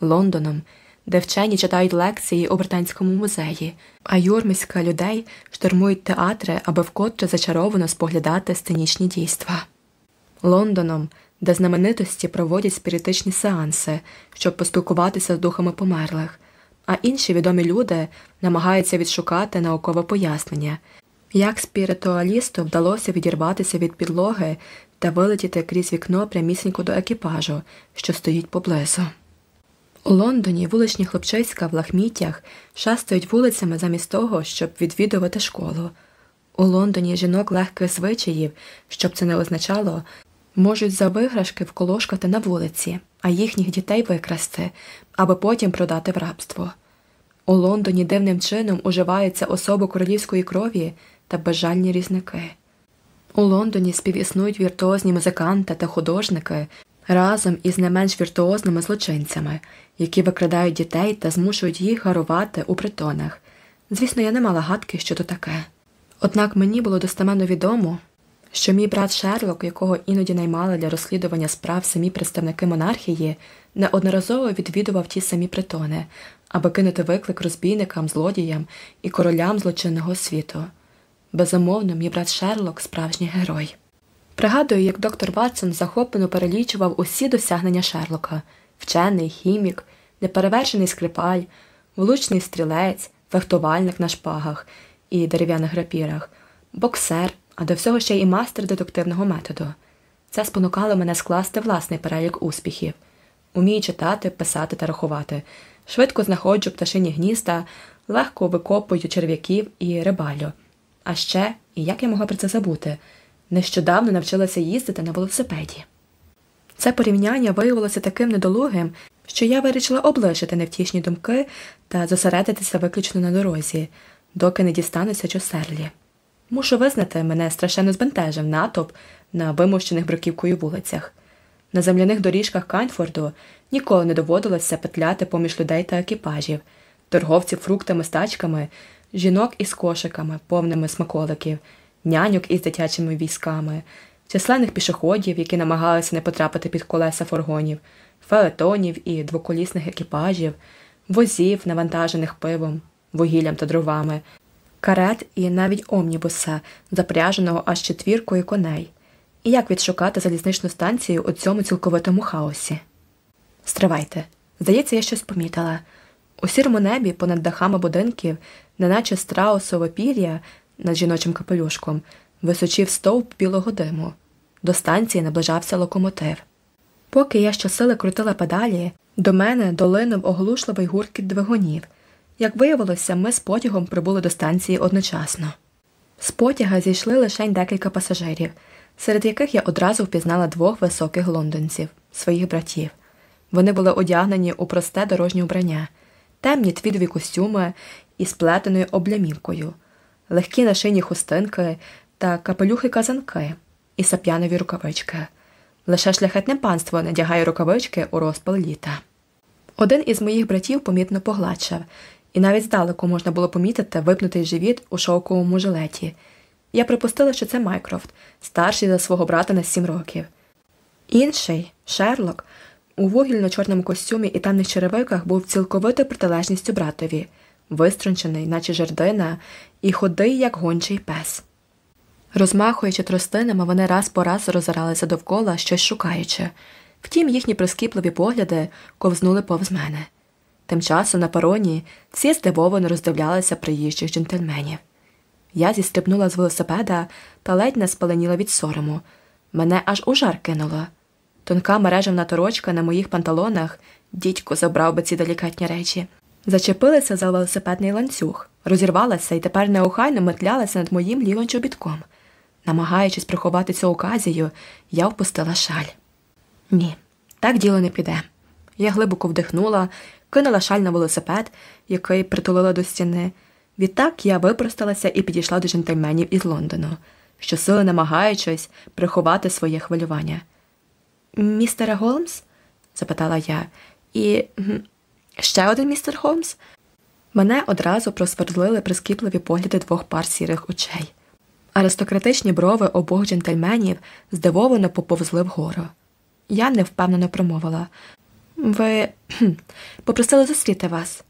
Лондоном, де вчені читають лекції у Британському музеї, а юрмиська людей штурмують театри, аби вкотре зачаровано споглядати сценічні дійства. Лондоном, де знаменитості проводять спіритичні сеанси, щоб поспілкуватися з духами померлих, а інші відомі люди намагаються відшукати наукове пояснення, як спіритуалісту вдалося відірватися від підлоги та вилетіти крізь вікно прямісінько до екіпажу, що стоїть поблизу. У Лондоні вуличні хлопчиська в лахміттях шастають вулицями замість того, щоб відвідувати школу. У Лондоні жінок легких звичаїв, щоб це не означало, можуть за виграшки вколошкати на вулиці, а їхніх дітей викрасти, аби потім продати в рабство. У Лондоні дивним чином уживаються особи королівської крові та безжальні різники. У Лондоні співіснують віртуозні музиканти та художники разом із не менш віртуозними злочинцями, які викрадають дітей та змушують їх гарувати у притонах, Звісно, я не мала гадки, що то таке. Однак мені було достеменно відомо, що мій брат Шерлок, якого іноді наймали для розслідування справ самі представники монархії, неодноразово відвідував ті самі притони, аби кинути виклик розбійникам, злодіям і королям злочинного світу. Безумовно, мій брат Шерлок справжній герой. Пригадую, як доктор Ватсон захоплено перелічував усі досягнення Шерлока вчений, хімік, неперевершений скрипаль, влучний стрілець, фехтувальник на шпагах і дерев'яних рапірах, боксер, а до всього ще й мастер детективного методу. Це спонукало мене скласти власний перелік успіхів. Умію читати, писати та рахувати, швидко знаходжу пташині гнізда, легко викопую черв'яків і рибалю. А ще, і як я могла про це забути, нещодавно навчилася їздити на велосипеді. Це порівняння виявилося таким недолугим, що я вирішила облишити невтішні думки та зосередитися виключно на дорозі, доки не дістануся чосерлі. Мушу визнати, мене страшенно збентежив натовп на вимощених бруківкою вулицях. На земляних доріжках Кайнфорду ніколи не доводилося петляти поміж людей та екіпажів, торговців фруктами з тачками, жінок із кошиками, повними смаколиків, няньок із дитячими військами, численних пішоходів, які намагалися не потрапити під колеса фургонів, феетонів і двоколісних екіпажів, возів, навантажених пивом, вугіллям та дровами, карет і навіть омнібуса, запряженого аж четвіркою коней. І як відшукати залізничну станцію у цьому цілковитому хаосі? Стривайте, здається, я щось помітила. У сірому небі, понад дахами будинків, неначе страусове пір'я над жіночим капелюшком, височив стовп білого диму. До станції наближався локомотив. Поки я щосили крутила педалі, до мене долинув оглушливий гуркіт двигунів. Як виявилося, ми з потягом прибули до станції одночасно. З потяга зійшли лише декілька пасажирів, серед яких я одразу впізнала двох високих лондонців, своїх братів. Вони були одягнені у просте дорожнє вбрання, темні твідові костюми із плетеною облямівкою, легкі нашині хустинки та капелюхи казанки і сап'янові рукавички. Лише шляхетне панство надягає рукавички у розпал літа. Один із моїх братів помітно погладшав, і навіть здалеку можна було помітити випнутий живіт у шовковому жилеті. Я припустила, що це Майкрофт, старший за свого брата на сім років. Інший, Шерлок, у вугільно-чорному костюмі і темних черевиках був цілковитою протилежністю братові, виструнчений, наче жердина, і ходий, як гончий пес. Розмахуючи тростинами, вони раз по раз роззиралися довкола, щось шукаючи. Втім, їхні прискіпливі погляди ковзнули повз мене. Тим часом на пароні всі здивовано роздивлялися приїжджих джентльменів. Я зістрибнула з велосипеда та ледь не спаленіла від сорому. Мене аж у жар кинуло. Тонка мережевна торочка на моїх панталонах, дідько забрав би ці делікатні речі, зачепилася за велосипедний ланцюг, розірвалася і тепер неохайно метлялася над моїм лівим чобітком. Намагаючись приховати цю оказію, я впустила шаль. Ні, так діло не піде. Я глибоко вдихнула, кинула шаль на велосипед, який притулила до стіни. Відтак я випросталася і підійшла до джентльменів із Лондону, щосили намагаючись приховати своє хвилювання. Містере Голмс? запитала я, і ще один містер Холмс? Мене одразу просвердлили прискіпливі погляди двох пар сірих очей. Аристократичні брови обох джентльменів здивовано поповзли вгору. Я невпевнено промовила ви попросили зустріти вас.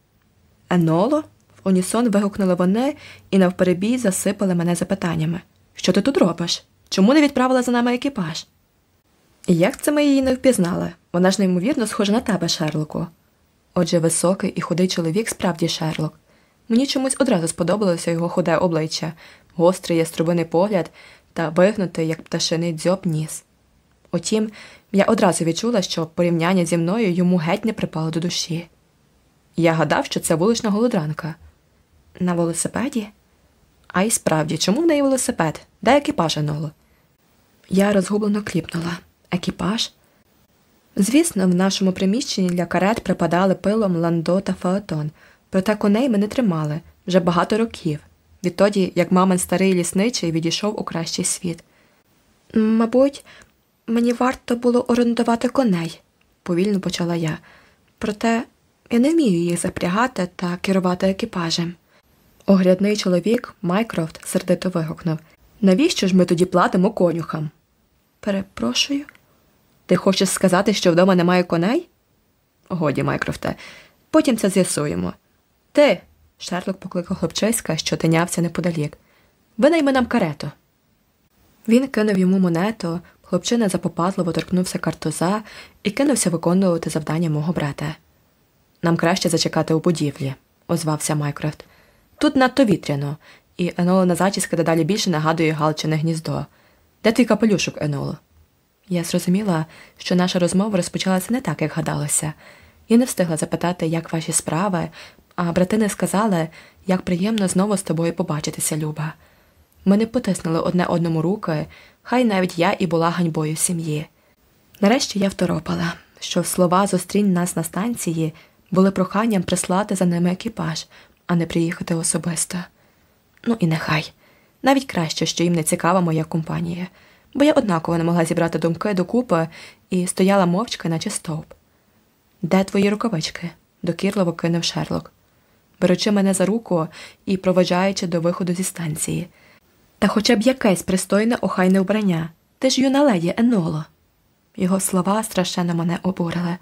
Еноло? В унісон вигукнули вони і навперебій засипали мене запитаннями Що ти тут робиш? Чому не відправила за нами екіпаж? І як це ми її не впізнали? Вона ж неймовірно схожа на тебе, Шерлоку. Отже, високий і худий чоловік справді Шерлок. Мені чомусь одразу сподобалося його худе обличчя, гострий яструбиний погляд та вигнутий, як пташиний дзьоб, ніс. Утім, я одразу відчула, що порівняння зі мною йому геть не припало до душі. Я гадав, що це вулична голодранка. На велосипеді? А й справді, чому в неї велосипед? Де екіпаж Еноло? Я розгублено кліпнула. Екіпаж? Звісно, в нашому приміщенні для карет припадали пилом ландо та фаетон, проте коней ми не тримали вже багато років, відтоді як мамин старий лісничий відійшов у кращий світ. Мабуть, мені варто було орендувати коней, повільно почала я, проте я не вмію їх запрягати та керувати екіпажем. Оглядний чоловік Майкрофт сердито вигукнув Навіщо ж ми тоді платимо конюхам? Перепрошую. Ти хочеш сказати, що вдома немає коней? Годі, Майкрофте, потім це з'ясуємо. Ти. Шерлок покликав хлопчиська, що тинявся неподалік. Винайми нам карету. Він кинув йому монету, хлопчина запопадливо торкнувся картуза і кинувся виконувати завдання мого брата. Нам краще зачекати у будівлі, озвався Майкрофт. Тут надто вітряно, і Енолина зачіска дедалі більше нагадує галчине гніздо. Де твій капелюшок, Еноло? Я зрозуміла, що наша розмова розпочалася не так, як гадалося. Я не встигла запитати, як ваші справи, а брати не сказали, як приємно знову з тобою побачитися, Люба. Ми не потиснули одне одному руки, хай навіть я і була ганьбою сім'ї. Нарешті я второпала, що слова зустрінь нас на станції були проханням прислати за ними екіпаж, а не приїхати особисто. Ну і нехай. Навіть краще, що їм не цікава моя компанія, бо я однаково не могла зібрати думки докупи і стояла мовчки, наче стовп. Де твої рукавички? докірливо кинув Шерлок, беручи мене за руку і проводжаючи до виходу зі станції. Та хоча б якесь пристойне охайне вбрання, ти ж юна леді Еноло. Його слова страшенно мене обурили.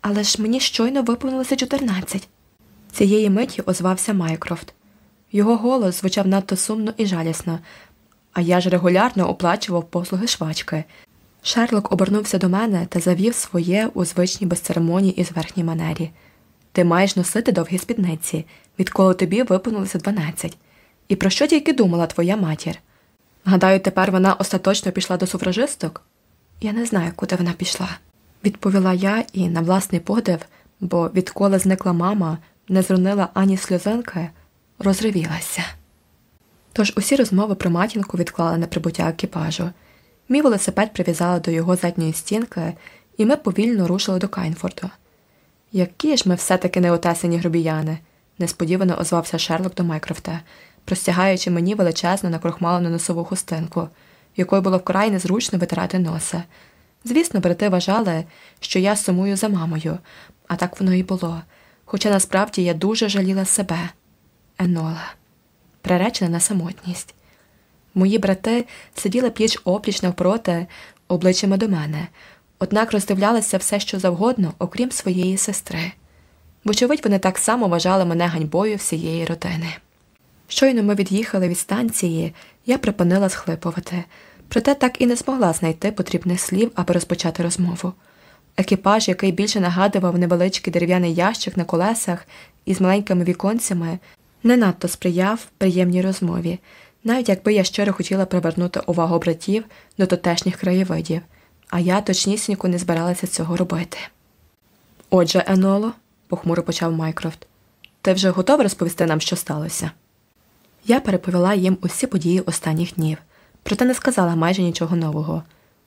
Але ж мені щойно виповнилося чотирнадцять. Цієї миті озвався Майкрофт. Його голос звучав надто сумно і жалісно, а я ж регулярно оплачував послуги швачки. Шерлок обернувся до мене та завів своє у звичній безцеремонії і зверхній манері. Ти маєш носити довгі спідниці, відколи тобі виповнилося дванадцять. І про що тільки думала твоя матір? Гадаю, тепер вона остаточно пішла до суфражисток? Я не знаю, куди вона пішла, відповіла я і на власний подив, бо відколи зникла мама, не зронила ані сльозинки, розривілася. Тож усі розмови про матінку відклали на прибуття екіпажу. Мій велосипед прив'язали до його задньої стінки, і ми повільно рушили до Кайнфорду. Які ж ми все-таки неотесені грубіяни, несподівано озвався Шерлок до Майкрофта, простягаючи мені величезну накрохмалену носову хустинку, якою було вкрай незручно витирати носа. Звісно, брати вважали, що я сумую за мамою, а так воно і було, хоча насправді я дуже жаліла себе. Енола, приречена на самотність. Мої брати сиділи пліч опліч навпроти обличчями до мене, однак роздивлялися все, що завгодно, окрім своєї сестри. Вочевидь, вони так само вважали мене ганьбою всієї родини. Щойно ми від'їхали від станції, я припинила схлипувати, проте так і не змогла знайти потрібних слів, аби розпочати розмову. Екіпаж, який більше нагадував невеличкий дерев'яний ящик на колесах із маленькими віконцями, не надто сприяв приємній розмові, навіть якби я щиро хотіла привернути увагу братів до тутешніх краєвидів, а я точнісінько не збиралася цього робити. Отже, Еноло, похмуро почав Майкрофт, ти вже готова розповісти нам, що сталося? Я переповіла їм усі події останніх днів, проте не сказала майже нічого нового.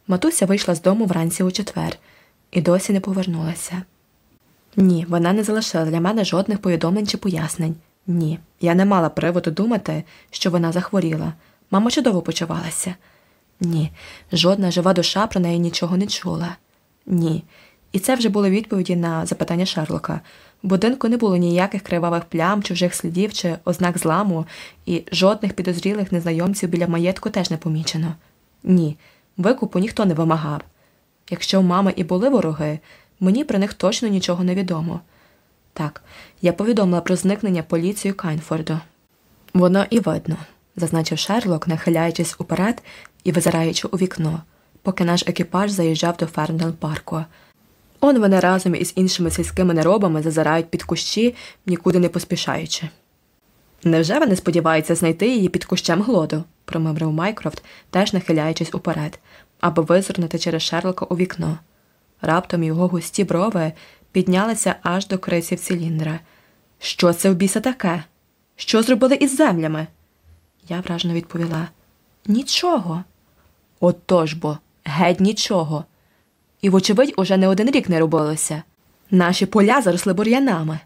Матуся вийшла з дому вранці у четвер і досі не повернулася. Ні, вона не залишила для мене жодних повідомлень чи пояснень. Ні, я не мала приводу думати, що вона захворіла. Мама чудово почувалася. Ні, жодна жива душа про неї нічого не чула. Ні. І це вже були відповіді на запитання Шерлока. Будинку не було ніяких кривавих плям, чужих слідів чи ознак зламу, і жодних підозрілих незнайомців біля маєтку теж не помічено. Ні, викупу ніхто не вимагав. Якщо в мами і були вороги, мені про них точно нічого не відомо. Так, я повідомила про зникнення поліцію Кайнфорду. Воно і видно, зазначив Шерлок, нахиляючись уперед і визираючи у вікно, поки наш екіпаж заїжджав до Ферндел парку. Он вони разом із іншими сільськими неробами зазирають під кущі, нікуди не поспішаючи. Невже вони сподіваються знайти її під кущем глоду? промовив Майкрофт, теж нахиляючись уперед, аби визирнути через Шерлока у вікно. Раптом його густі брови піднялися аж до крисів циліндра. Що це в біса таке? Що зробили із землями? Я вражено відповіла Нічого. Отож бо, геть нічого. І, вочевидь, уже не один рік не робилося. Наші поля заросли бур'янами.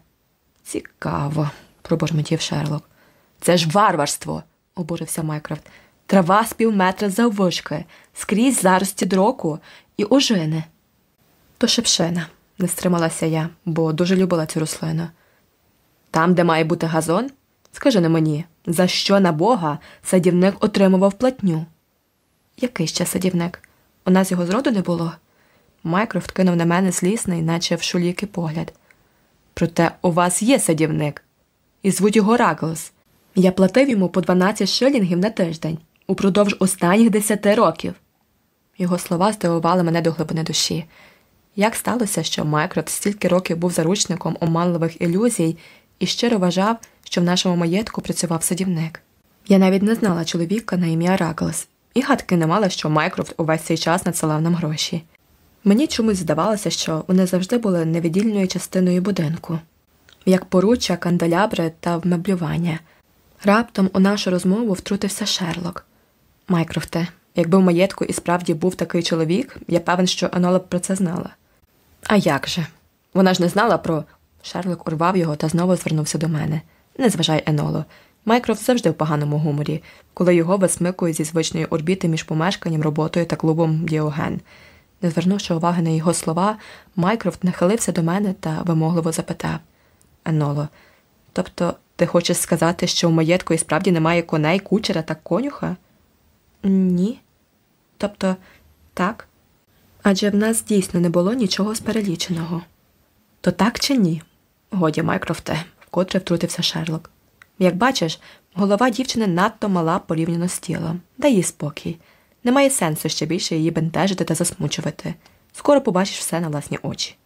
Цікаво, пробормотів Шерлок. Це ж варварство, обурився Майкрофт. Трава з пів метра заввишки, скрізь зарості дроку і ожини. То шепшина, не стрималася я, бо дуже любила цю рослину. Там, де має бути газон, Скажи на мені, за що на Бога садівник отримував платню? Який ще садівник? У нас його зроду не було. Майкрофт кинув на мене злісний, наче в шулікий погляд. Проте у вас є садівник, і звуть його Раглс. Я платив йому по 12 шилінгів на тиждень упродовж останніх десяти років. Його слова здивували мене до глибини душі. Як сталося, що Майкрофт стільки років був заручником оманливих ілюзій і щиро вважав, що в нашому маєтку працював садівник? Я навіть не знала чоловіка на ім'я Раглс, і гадки не мала, що Майкрофт увесь цей час надсилав нам гроші. Мені чомусь здавалося, що вони завжди були невіддільною частиною будинку, як поруччя, канделябри та вмеблювання. Раптом у нашу розмову втрутився Шерлок. Майкрофте, якби в маєтку і справді був такий чоловік, я певен, що Енола б про це знала. А як же? Вона ж не знала про. Шерлок урвав його та знову звернувся до мене. Не зважай, Еноло. Майкрофт завжди в поганому гуморі, коли його висмикують зі звичної орбіти між помешканням, роботою та клубом Діоген. Не звернувши уваги на його слова, Майкрофт нахилився до мене та вимогливо запитав Еноло, тобто ти хочеш сказати, що в маєтку і справді немає коней, кучера та конюха? Ні. Тобто, так. Адже в нас дійсно не було нічого з переліченого. То так чи ні? Годі, Майкрофте, вкотре втрутився Шерлок. Як бачиш, голова дівчини надто мала порівняно з тілом. Дай їй спокій. Немає сенсу ще більше її бентежити та засмучувати. Скоро побачиш все на власні очі.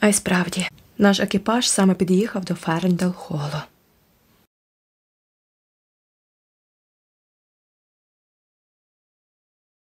А й справді, наш екіпаж саме під'їхав до Ферендел Холу.